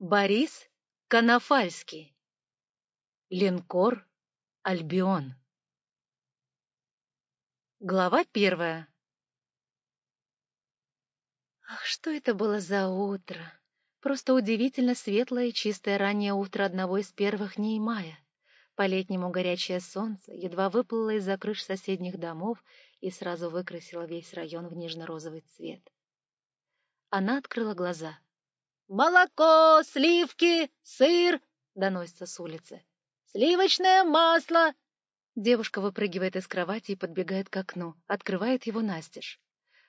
Борис Конофальский. Линкор Альбион. Глава первая. Ах, что это было за утро! Просто удивительно светлое и чистое раннее утро одного из первых дней мая. По-летнему горячее солнце едва выплыло из-за крыш соседних домов и сразу выкрасило весь район в нежно-розовый цвет. Она открыла глаза — «Молоко, сливки, сыр!» — доносится с улицы. «Сливочное масло!» Девушка выпрыгивает из кровати и подбегает к окну, открывает его настежь.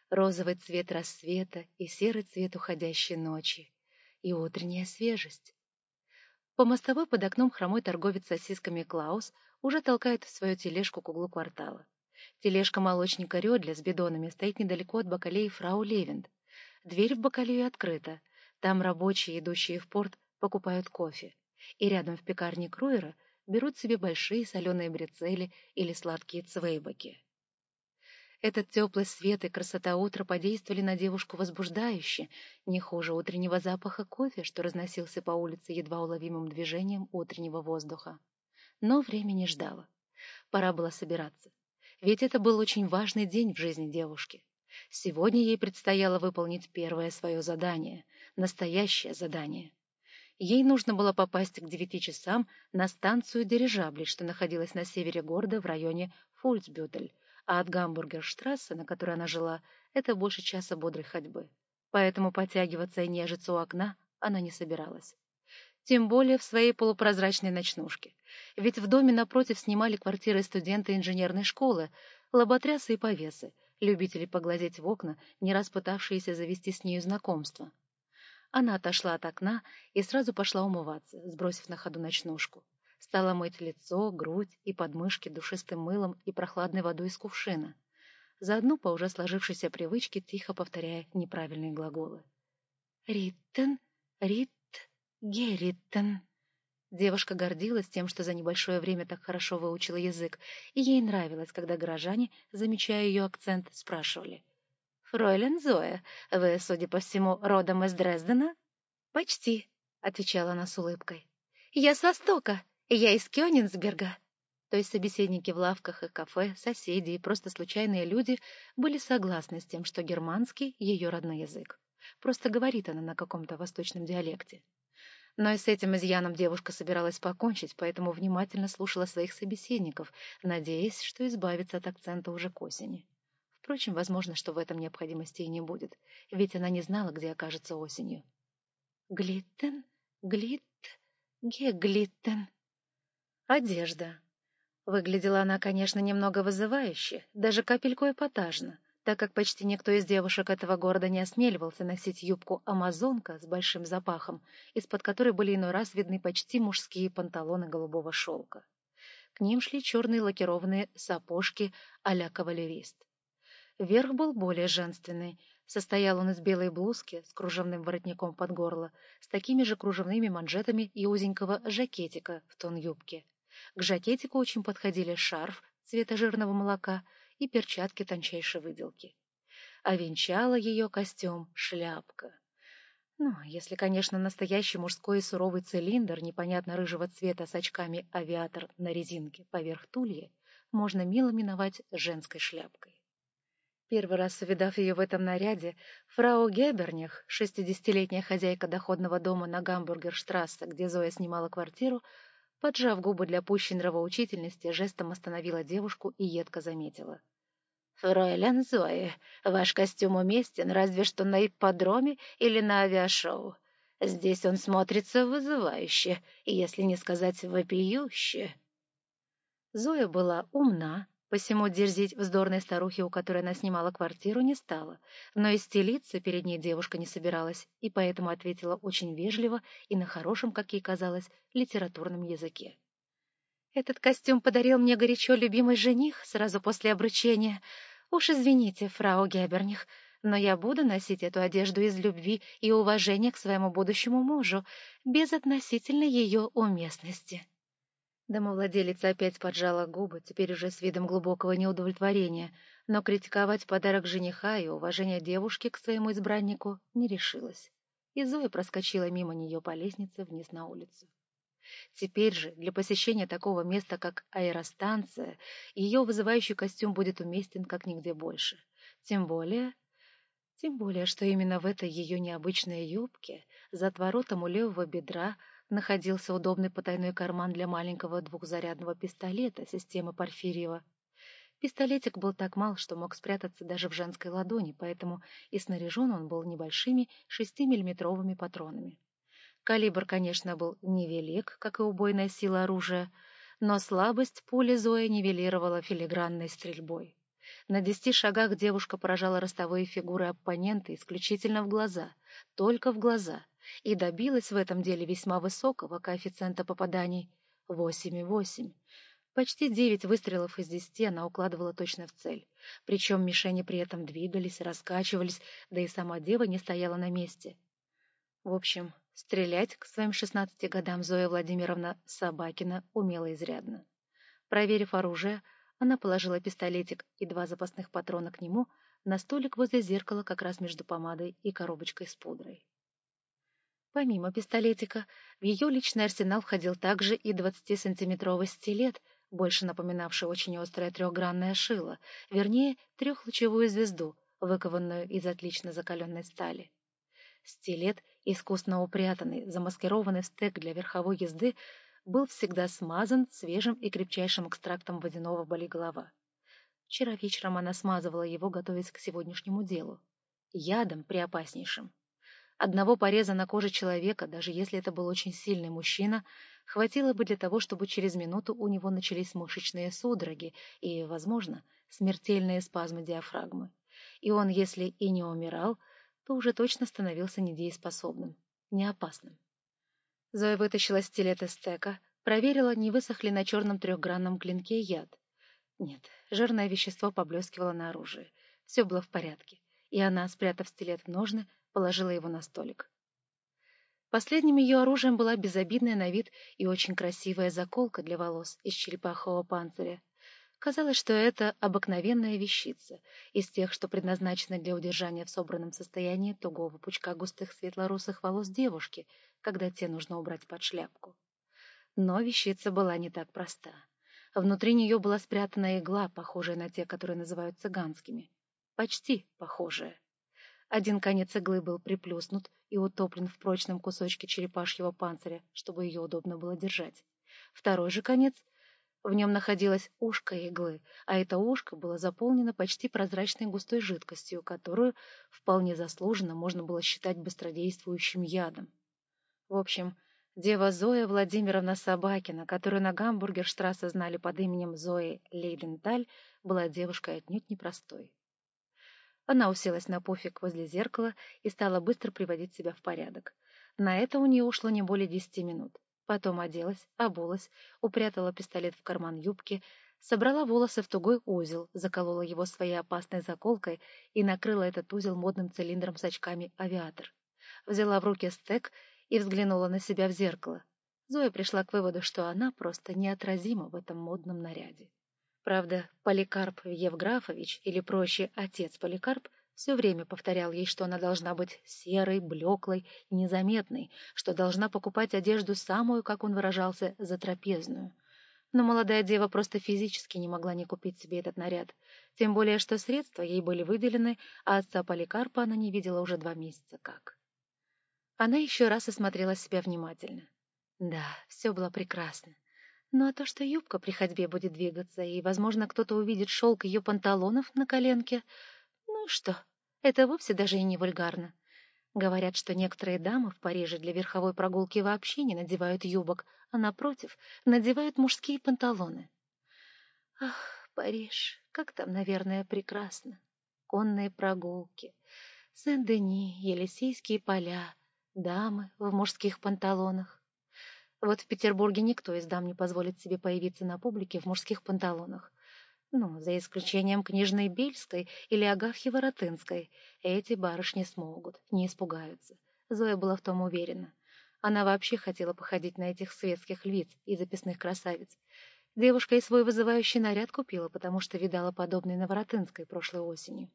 Розовый цвет рассвета и серый цвет уходящей ночи. И утренняя свежесть. По мостовой под окном хромой торговец сосисками Клаус уже толкает свою тележку к углу квартала. Тележка молочника Рёдля с бидонами стоит недалеко от бакалеи фрау Левинд. Дверь в бакалею открыта. Там рабочие, идущие в порт, покупают кофе. И рядом в пекарне Круера берут себе большие соленые брецели или сладкие цвейбаки. Этот теплый свет и красота утра подействовали на девушку возбуждающе, не хуже утреннего запаха кофе, что разносился по улице едва уловимым движением утреннего воздуха. Но время не ждало. Пора было собираться. Ведь это был очень важный день в жизни девушки. Сегодня ей предстояло выполнить первое свое задание, настоящее задание. Ей нужно было попасть к девяти часам на станцию дирижаблей, что находилась на севере города в районе Фульцбютель, а от Гамбургерштрассе, на которой она жила, это больше часа бодрой ходьбы. Поэтому потягиваться и нежиться у окна она не собиралась. Тем более в своей полупрозрачной ночнушке. Ведь в доме напротив снимали квартиры студенты инженерной школы, лоботрясы и повесы, любители поглазеть в окна, не раз пытавшиеся завести с нею знакомство. Она отошла от окна и сразу пошла умываться, сбросив на ходу ночнушку. Стала мыть лицо, грудь и подмышки душистым мылом и прохладной водой из кувшина. Заодно по уже сложившейся привычке тихо повторяя неправильные глаголы. «Риттен, Рит, Гериттен». Девушка гордилась тем, что за небольшое время так хорошо выучила язык, и ей нравилось, когда горожане, замечая ее акцент, спрашивали — «Фройлен Зоя, вы, судя по всему, родом из Дрездена?» «Почти», — отвечала она с улыбкой. «Я с Востока, я из Кёнигсберга». То есть собеседники в лавках и кафе, соседи и просто случайные люди были согласны с тем, что германский — ее родной язык. Просто говорит она на каком-то восточном диалекте. Но и с этим изъяном девушка собиралась покончить, поэтому внимательно слушала своих собеседников, надеясь, что избавится от акцента уже к осени. Впрочем, возможно, что в этом необходимости и не будет, ведь она не знала, где окажется осенью. Глиттен, глит, геглиттен. Одежда. Выглядела она, конечно, немного вызывающе, даже капельку эпатажно, так как почти никто из девушек этого города не осмеливался носить юбку «Амазонка» с большим запахом, из-под которой были иной раз видны почти мужские панталоны голубого шелка. К ним шли черные лакированные сапожки а-ля кавалерист. Верх был более женственный. Состоял он из белой блузки с кружевным воротником под горло, с такими же кружевными манжетами и узенького жакетика в тон юбки. К жакетику очень подходили шарф цвета жирного молока и перчатки тончайшей выделки. А венчала ее костюм шляпка. Ну, если, конечно, настоящий мужской суровый цилиндр непонятно рыжего цвета с очками авиатор на резинке поверх тульи, можно мило миновать женской шляпкой. Первый раз увидав ее в этом наряде, фрау Геберних, шестидесятилетняя хозяйка доходного дома на Гамбургерштрассе, где Зоя снимала квартиру, поджав губы для пущей нравоучительности, жестом остановила девушку и едко заметила. «Фройлен Зои, ваш костюм уместен разве что на ипподроме или на авиашоу. Здесь он смотрится вызывающе, если не сказать вопиюще». Зоя была умна, Посему дерзить вздорной старухе, у которой она снимала квартиру, не стала, но и стелиться перед ней девушка не собиралась, и поэтому ответила очень вежливо и на хорошем, как ей казалось, литературном языке. «Этот костюм подарил мне горячо любимый жених сразу после обручения. Уж извините, фрау Геберних, но я буду носить эту одежду из любви и уважения к своему будущему мужу, без относительно ее уместности». Домовладелица опять поджала губы, теперь уже с видом глубокого неудовлетворения, но критиковать подарок жениха и уважение девушки к своему избраннику не решилась. и Зоя проскочила мимо нее по лестнице вниз на улицу. Теперь же для посещения такого места, как аэростанция, ее вызывающий костюм будет уместен как нигде больше. Тем более... Тем более, что именно в этой ее необычной юбке, за отворотом у левого бедра, находился удобный потайной карман для маленького двухзарядного пистолета системы Порфирьева. Пистолетик был так мал, что мог спрятаться даже в женской ладони, поэтому и снаряжен он был небольшими 6-миллиметровыми патронами. Калибр, конечно, был невелик, как и убойная сила оружия, но слабость пули Зоя нивелировала филигранной стрельбой. На десяти шагах девушка поражала ростовые фигуры оппонента исключительно в глаза, только в глаза, и добилась в этом деле весьма высокого коэффициента попаданий — 8,8. Почти девять выстрелов из десяти она укладывала точно в цель. Причем мишени при этом двигались, раскачивались, да и сама дева не стояла на месте. В общем, стрелять к своим шестнадцати годам Зоя Владимировна Собакина умела изрядно. Проверив оружие, она положила пистолетик и два запасных патрона к нему на столик возле зеркала как раз между помадой и коробочкой с пудрой. Помимо пистолетика, в ее личный арсенал входил также и 20-сантиметровый стилет, больше напоминавший очень острое трехгранное шило, вернее, трехлучевую звезду, выкованную из отлично закаленной стали. Стилет, искусно упрятанный, замаскированный в стек для верховой езды, был всегда смазан свежим и крепчайшим экстрактом водяного болиголова. Вчера вечером она смазывала его, готовясь к сегодняшнему делу. Ядом преопаснейшим. Одного пореза на коже человека, даже если это был очень сильный мужчина, хватило бы для того, чтобы через минуту у него начались мышечные судороги и, возможно, смертельные спазмы диафрагмы. И он, если и не умирал, то уже точно становился недееспособным, неопасным. Зоя вытащила стилет из стека, проверила, не высохли на черном трехгранном клинке яд. Нет, жирное вещество поблескивало на оружии. Все было в порядке, и она, спрятав стилет в ножны, положила его на столик. Последним ее оружием была безобидная на вид и очень красивая заколка для волос из черепахового панциря, Казалось, что это обыкновенная вещица, из тех, что предназначены для удержания в собранном состоянии тугого пучка густых светлорусых волос девушки, когда те нужно убрать под шляпку. Но вещица была не так проста. Внутри нее была спрятана игла, похожая на те, которые называют цыганскими. Почти похожая. Один конец иглы был приплюснут и утоплен в прочном кусочке черепашьего панциря, чтобы ее удобно было держать. Второй же конец — в нем находилось ушко иглы, а это ушко было заполнено почти прозрачной густой жидкостью, которую вполне заслуженно можно было считать быстродействующим ядом. В общем, дева Зоя Владимировна Собакина, которую на Гамбургерштрассе знали под именем Зои Лейденталь, была девушкой отнюдь непростой. Она уселась на пуфик возле зеркала и стала быстро приводить себя в порядок. На это у нее ушло не более десяти минут. Потом оделась, обулась, упрятала пистолет в карман юбки, собрала волосы в тугой узел, заколола его своей опасной заколкой и накрыла этот узел модным цилиндром с очками авиатор. Взяла в руки стек и взглянула на себя в зеркало. Зоя пришла к выводу, что она просто неотразима в этом модном наряде. Правда, Поликарп Евграфович, или проще отец Поликарп, все время повторял ей, что она должна быть серой, блеклой, незаметной, что должна покупать одежду самую, как он выражался, затрапезную. Но молодая дева просто физически не могла не купить себе этот наряд, тем более что средства ей были выделены, а отца Поликарпа она не видела уже два месяца как. Она еще раз осмотрела себя внимательно. Да, все было прекрасно. Ну а то, что юбка при ходьбе будет двигаться, и, возможно, кто-то увидит шелк ее панталонов на коленке, ну что, это вовсе даже и не вульгарно. Говорят, что некоторые дамы в Париже для верховой прогулки вообще не надевают юбок, а, напротив, надевают мужские панталоны. Ах, Париж, как там, наверное, прекрасно. Конные прогулки, Сен-Дени, Елисейские поля, дамы в мужских панталонах. Вот в Петербурге никто из дам не позволит себе появиться на публике в мужских панталонах. Ну, за исключением княжной Бельской или Агафьи Воротынской. Эти барышни смогут, не испугаются. Зоя была в том уверена. Она вообще хотела походить на этих светских львиц и записных красавиц. Девушка и свой вызывающий наряд купила, потому что видала подобный на Воротынской прошлой осенью.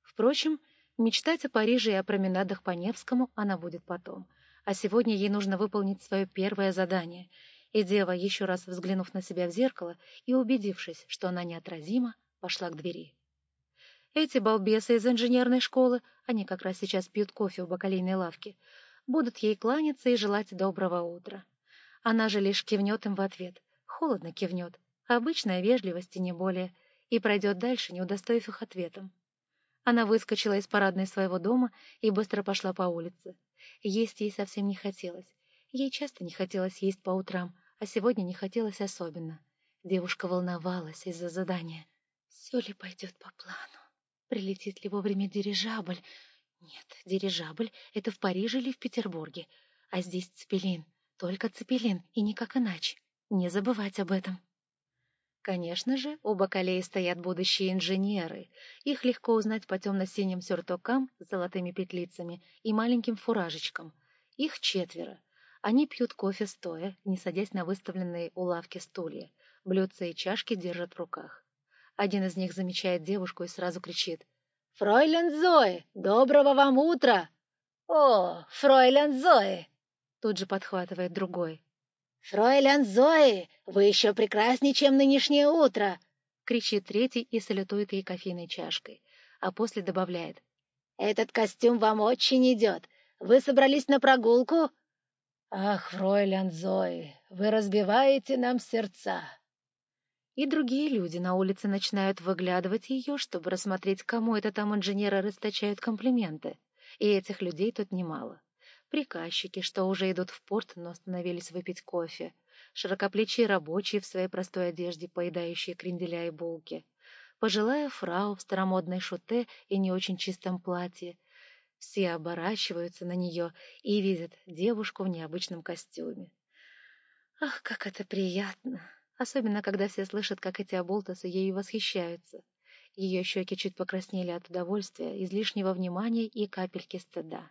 Впрочем, Мечтать о Париже и о променадах по Невскому она будет потом. А сегодня ей нужно выполнить свое первое задание. И дева, еще раз взглянув на себя в зеркало и убедившись, что она неотразима, пошла к двери. Эти балбесы из инженерной школы, они как раз сейчас пьют кофе у бакалейной лавки, будут ей кланяться и желать доброго утра. Она же лишь кивнет им в ответ, холодно кивнет, обычная вежливость и не более, и пройдет дальше, не удостоив их ответом. Она выскочила из парадной своего дома и быстро пошла по улице. Есть ей совсем не хотелось. Ей часто не хотелось есть по утрам, а сегодня не хотелось особенно. Девушка волновалась из-за задания. Все ли пойдет по плану? Прилетит ли вовремя дирижабль? Нет, дирижабль — это в Париже или в Петербурге. А здесь Цепелин, только Цепелин, и никак иначе. Не забывать об этом. Конечно же, у бакалеи стоят будущие инженеры. Их легко узнать по темно-синим сюртукам с золотыми петлицами и маленьким фуражечкам. Их четверо. Они пьют кофе стоя, не садясь на выставленные у лавки стулья. Блюдца и чашки держат в руках. Один из них замечает девушку и сразу кричит. «Фройлен Зои! Доброго вам утра!» «О, фройлен Зои!» Тут же подхватывает другой. «Фройлян Зои, вы еще прекраснее, чем нынешнее утро!» — кричит третий и салютует ей кофейной чашкой, а после добавляет. «Этот костюм вам очень идет. Вы собрались на прогулку?» «Ах, фройлян Зои, вы разбиваете нам сердца!» И другие люди на улице начинают выглядывать ее, чтобы рассмотреть, кому это там инженеры расточают комплименты. И этих людей тут немало приказчики, что уже идут в порт, но остановились выпить кофе, широкоплечие рабочие в своей простой одежде, поедающие кренделя и булки, пожилая фрау в старомодной шуте и не очень чистом платье. Все оборачиваются на нее и видят девушку в необычном костюме. Ах, как это приятно! Особенно, когда все слышат, как эти оболтусы ею восхищаются. Ее щеки чуть покраснели от удовольствия, излишнего внимания и капельки стыда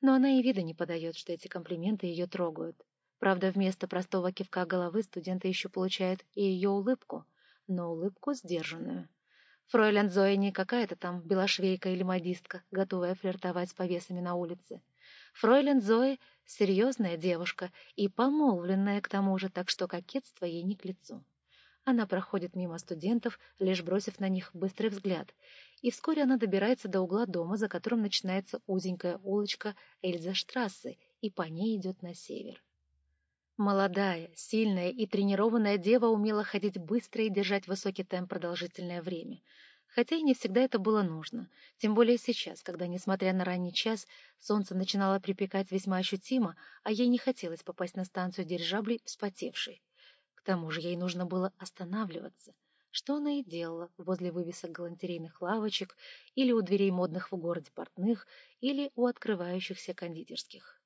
но она и вида не подает, что эти комплименты ее трогают. Правда, вместо простого кивка головы студенты еще получают и ее улыбку, но улыбку сдержанную. Фройлен Зоя не какая-то там белошвейка или модистка, готовая флиртовать с повесами на улице. Фройлен Зои — серьезная девушка и помолвленная к тому же, так что кокетство ей не к лицу. Она проходит мимо студентов, лишь бросив на них быстрый взгляд, и вскоре она добирается до угла дома, за которым начинается узенькая улочка Эльза-штрассе, и по ней идет на север. Молодая, сильная и тренированная дева умела ходить быстро и держать высокий темп продолжительное время. Хотя и не всегда это было нужно, тем более сейчас, когда, несмотря на ранний час, солнце начинало припекать весьма ощутимо, а ей не хотелось попасть на станцию дирижаблей вспотевшей. Тому же ей нужно было останавливаться — что она и делала возле вывесок галантерейных лавочек или у дверей модных в городе портных или у открывающихся кондитерских.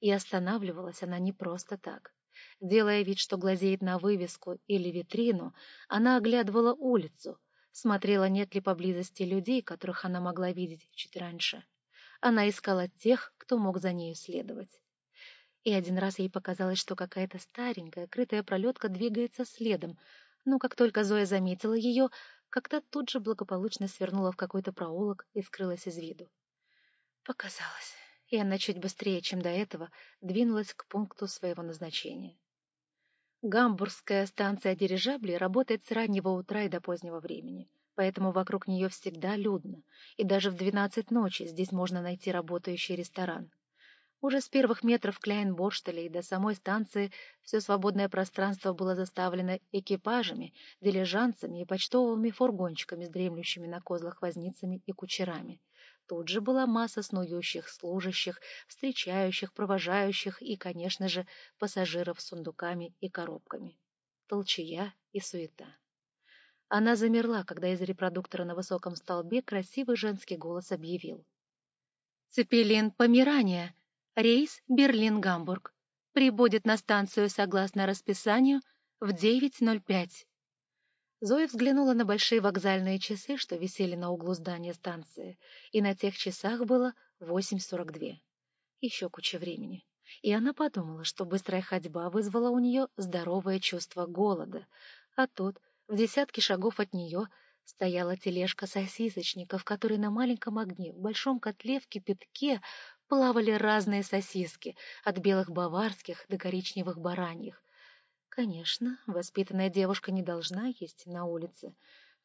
И останавливалась она не просто так. Делая вид, что глазеет на вывеску или витрину, она оглядывала улицу, смотрела, нет ли поблизости людей, которых она могла видеть чуть раньше. Она искала тех, кто мог за нею следовать. И один раз ей показалось, что какая-то старенькая, крытая пролетка двигается следом, но как только Зоя заметила ее, как-то тут же благополучно свернула в какой-то проулок и скрылась из виду. Показалось, и она чуть быстрее, чем до этого, двинулась к пункту своего назначения. Гамбургская станция дирижаблей работает с раннего утра и до позднего времени, поэтому вокруг нее всегда людно, и даже в двенадцать ночи здесь можно найти работающий ресторан. Уже с первых метров Кляйн-Борштеля и до самой станции все свободное пространство было заставлено экипажами, дилижанцами и почтовыми фургончиками с дремлющими на козлах возницами и кучерами. Тут же была масса снующих служащих, встречающих, провожающих и, конечно же, пассажиров с сундуками и коробками. Толчая и суета. Она замерла, когда из репродуктора на высоком столбе красивый женский голос объявил. «Цепелин Помирания! Рейс Берлин-Гамбург. Прибудет на станцию согласно расписанию в 9.05. Зоя взглянула на большие вокзальные часы, что висели на углу здания станции, и на тех часах было 8.42. Еще куча времени. И она подумала, что быстрая ходьба вызвала у нее здоровое чувство голода, а тут, в десятке шагов от нее, Стояла тележка сосисочника, в которой на маленьком огне, в большом котле в кипятке плавали разные сосиски, от белых баварских до коричневых бараньих. Конечно, воспитанная девушка не должна есть на улице,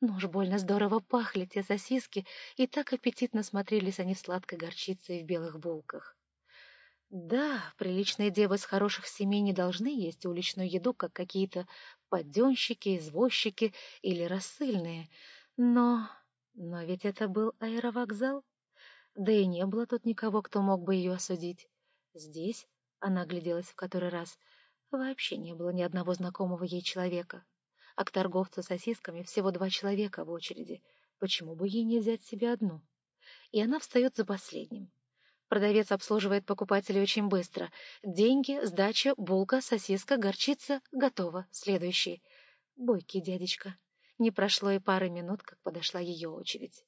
но уж больно здорово пахли те сосиски, и так аппетитно смотрелись они в сладкой горчице и в белых булках. Да, приличные девы с хороших семей не должны есть уличную еду, как какие-то подденщики, извозчики или рассыльные. Но... но ведь это был аэровокзал. Да и не было тут никого, кто мог бы ее осудить. Здесь, она огляделась в который раз, вообще не было ни одного знакомого ей человека. А к торговцу сосисками всего два человека в очереди. Почему бы ей не взять себе одну? И она встает за последним. Продавец обслуживает покупателей очень быстро. Деньги, сдача, булка, сосиска, горчица — готово. Следующий. Бойкий дядечка. Не прошло и пары минут, как подошла ее очередь.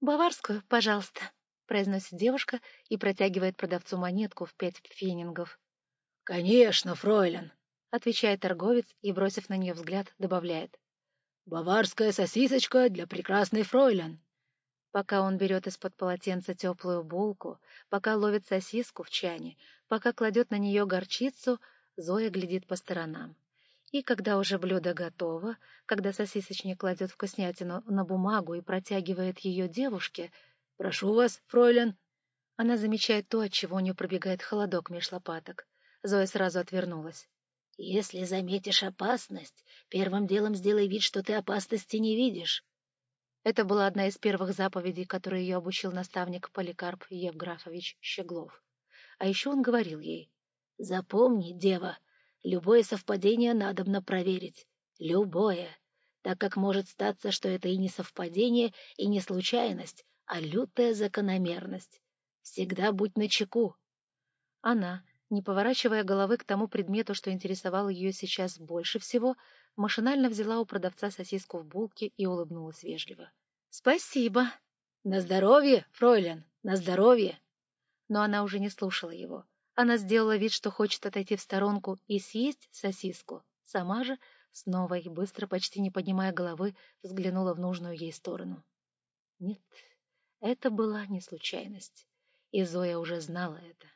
«Баварскую, пожалуйста», — произносит девушка и протягивает продавцу монетку в пять фенингов. «Конечно, фройлен», — отвечает торговец и, бросив на нее взгляд, добавляет. «Баварская сосисочка для прекрасной фройлен». Пока он берет из-под полотенца теплую булку, пока ловит сосиску в чане, пока кладет на нее горчицу, Зоя глядит по сторонам. И когда уже блюдо готово, когда сосисочник кладет вкуснятину на бумагу и протягивает ее девушке, «Прошу вас, фройлен!» Она замечает то, от чего у нее пробегает холодок меж лопаток. Зоя сразу отвернулась. «Если заметишь опасность, первым делом сделай вид, что ты опасности не видишь. Это была одна из первых заповедей, которые ее обучил наставник Поликарп Евграфович Щеглов. А еще он говорил ей, «Запомни, дева, любое совпадение надобно проверить. Любое. Так как может статься, что это и не совпадение, и не случайность, а лютая закономерность. Всегда будь начеку». Она, не поворачивая головы к тому предмету, что интересовал ее сейчас больше всего, машинально взяла у продавца сосиску в булке и улыбнулась вежливо. «Спасибо!» «На здоровье, фройлен, на здоровье!» Но она уже не слушала его. Она сделала вид, что хочет отойти в сторонку и съесть сосиску. Сама же, снова и быстро, почти не поднимая головы, взглянула в нужную ей сторону. Нет, это была не случайность, и Зоя уже знала это.